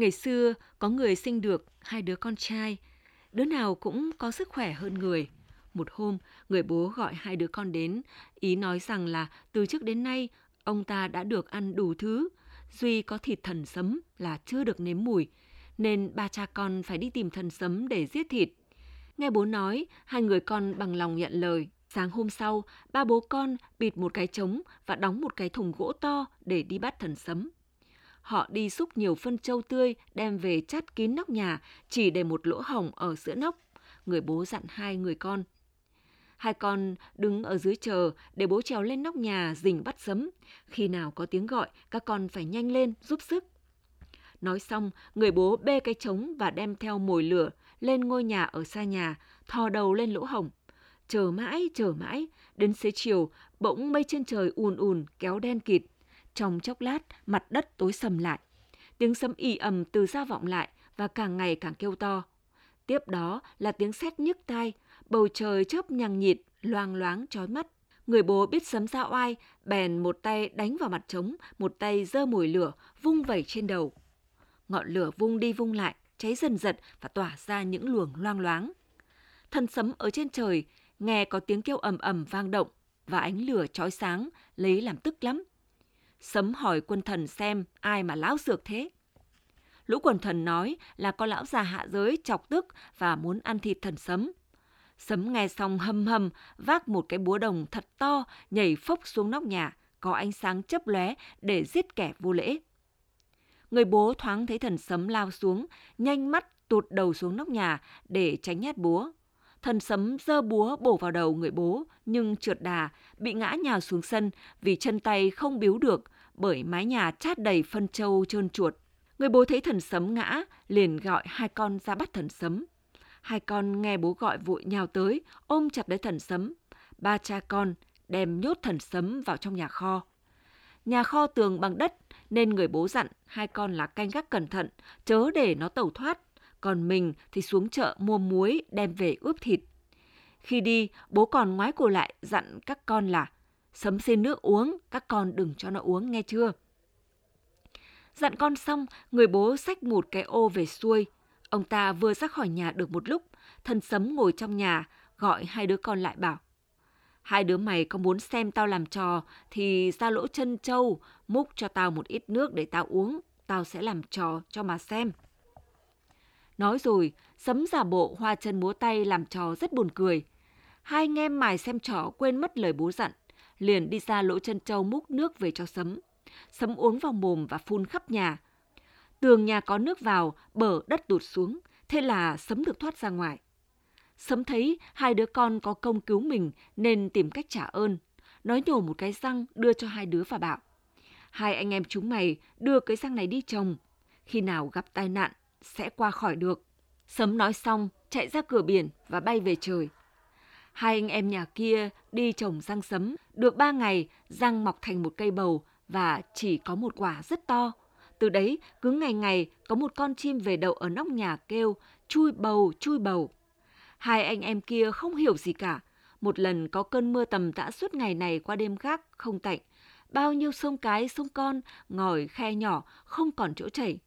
Ngày xưa có người sinh được hai đứa con trai, đứa nào cũng có sức khỏe hơn người. Một hôm, người bố gọi hai đứa con đến, ý nói rằng là từ trước đến nay ông ta đã được ăn đủ thứ, duy có thịt thần sấm là chưa được nếm mùi, nên ba cha con phải đi tìm thần sấm để giết thịt. Nghe bố nói, hai người con bằng lòng nhận lời. Sáng hôm sau, ba bố con bịt một cái trống và đóng một cái thùng gỗ to để đi bắt thần sấm. Họ đi xúc nhiều phân trâu tươi đem về chắt kín nóc nhà, chỉ để một lỗ hồng ở giữa nóc. Người bố dặn hai người con. Hai con đứng ở dưới chờ để bố trèo lên nóc nhà rình bắt sấm. Khi nào có tiếng gọi, các con phải nhanh lên giúp sức. Nói xong, người bố bê cái trống và đem theo mồi lửa lên ngôi nhà ở xa nhà, thò đầu lên lỗ hồng. Chờ mãi, chờ mãi, đến xế chiều, bỗng mây trên trời ùn ùn kéo đen kịt. Trong chốc lát, mặt đất tối sầm lại. Tiếng sấm ì ầm từ xa vọng lại và càng ngày càng kêu to. Tiếp đó là tiếng sét nhức tai, bầu trời chớp nhằng nhịt, loang loáng chói mắt. Người bố biết sấm ra oai, bèn một tay đánh vào mặt trống, một tay giơ mồi lửa, vung vẩy trên đầu. Ngọn lửa vung đi vung lại, cháy dần dật và tỏa ra những luồng loang loáng. Thần sấm ở trên trời, nghe có tiếng kêu ầm ầm vang động và ánh lửa chói sáng, lấy làm tức lắm. Sấm hỏi quân thần xem ai mà lão dược thế. Lũ quần thần nói là có lão già hạ giới chọc tức và muốn ăn thịt thần sấm. Sấm nghe xong hầm hầm, vác một cái búa đồng thật to, nhảy phốc xuống nóc nhà, có ánh sáng chấp lóe để giết kẻ vô lễ. Người bố thoáng thấy thần sấm lao xuống, nhanh mắt tụt đầu xuống nóc nhà để tránh nhát búa. Thần sấm giơ búa bổ vào đầu người bố, nhưng trượt đà, bị ngã nhào xuống sân vì chân tay không biếu được bởi mái nhà chát đầy phân trâu trơn chuột. Người bố thấy thần sấm ngã, liền gọi hai con ra bắt thần sấm. Hai con nghe bố gọi vội nhào tới, ôm chặt lấy thần sấm. Ba cha con đem nhốt thần sấm vào trong nhà kho. Nhà kho tường bằng đất nên người bố dặn hai con là canh gác cẩn thận, chớ để nó tẩu thoát. Còn mình thì xuống chợ mua muối đem về ướp thịt. Khi đi, bố còn ngoái cổ lại dặn các con là sấm xin nước uống, các con đừng cho nó uống nghe chưa? Dặn con xong, người bố xách một cái ô về xuôi. Ông ta vừa ra khỏi nhà được một lúc, thân sấm ngồi trong nhà, gọi hai đứa con lại bảo. Hai đứa mày có muốn xem tao làm trò thì ra lỗ chân trâu, múc cho tao một ít nước để tao uống, tao sẽ làm trò cho mà xem. Nói rồi, sấm giả bộ hoa chân múa tay làm trò rất buồn cười. Hai anh em mài xem trò quên mất lời bố dặn, liền đi ra lỗ chân trâu múc nước về cho sấm. Sấm uống vào mồm và phun khắp nhà. Tường nhà có nước vào, bờ đất tụt xuống, thế là sấm được thoát ra ngoài. Sấm thấy hai đứa con có công cứu mình nên tìm cách trả ơn. Nói nhổ một cái răng đưa cho hai đứa và bảo. Hai anh em chúng mày đưa cái răng này đi trồng. Khi nào gặp tai nạn sẽ qua khỏi được. Sấm nói xong, chạy ra cửa biển và bay về trời. Hai anh em nhà kia đi trồng răng sấm. Được ba ngày, răng mọc thành một cây bầu và chỉ có một quả rất to. Từ đấy, cứ ngày ngày có một con chim về đậu ở nóc nhà kêu chui bầu, chui bầu. Hai anh em kia không hiểu gì cả. Một lần có cơn mưa tầm tã suốt ngày này qua đêm khác, không tạnh. Bao nhiêu sông cái, sông con, ngòi, khe nhỏ, không còn chỗ chảy.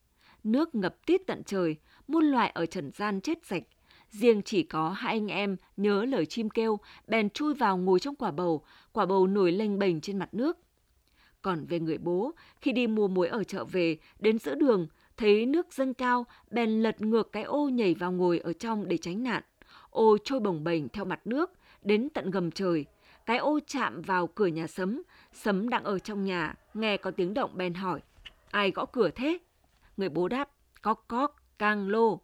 Nước ngập tít tận trời, muôn loài ở trần gian chết sạch. Riêng chỉ có hai anh em nhớ lời chim kêu, bèn chui vào ngồi trong quả bầu, quả bầu nổi lênh bềnh trên mặt nước. Còn về người bố, khi đi mua muối ở chợ về, đến giữa đường, thấy nước dâng cao, bèn lật ngược cái ô nhảy vào ngồi ở trong để tránh nạn ô trôi bồng bềnh theo mặt nước, đến tận gầm trời. Cái ô chạm vào cửa nhà sấm, sấm đang ở trong nhà, nghe có tiếng động bèn hỏi. Ai gõ cửa thế? Người bố đáp, cóc cóc, càng lô.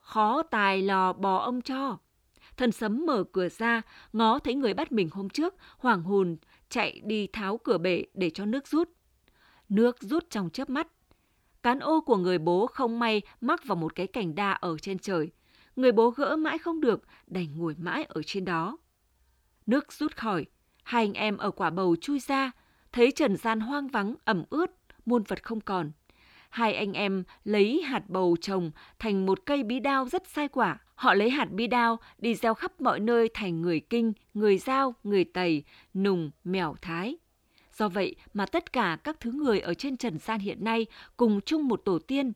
Khó tài lò bò ông cho. Thần sấm mở cửa ra, ngó thấy người bắt mình hôm trước, hoảng hồn, chạy đi tháo cửa bể để cho nước rút. Nước rút trong chớp mắt. Cán ô của người bố không may mắc vào một cái cành đa ở trên trời người bố gỡ mãi không được, đành ngồi mãi ở trên đó. Nước rút khỏi, hai anh em ở quả bầu chui ra, thấy trần gian hoang vắng, ẩm ướt, muôn vật không còn. Hai anh em lấy hạt bầu trồng thành một cây bí đao rất sai quả. Họ lấy hạt bí đao đi gieo khắp mọi nơi thành người kinh, người giao, người tày, nùng, mèo thái. Do vậy mà tất cả các thứ người ở trên trần gian hiện nay cùng chung một tổ tiên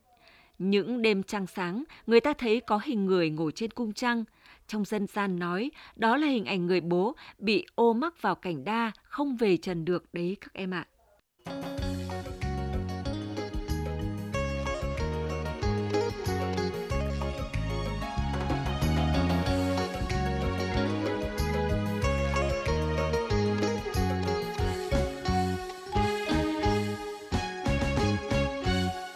Những đêm trăng sáng, người ta thấy có hình người ngồi trên cung trăng. Trong dân gian nói, đó là hình ảnh người bố bị ô mắc vào cảnh đa, không về trần được đấy các em ạ. À.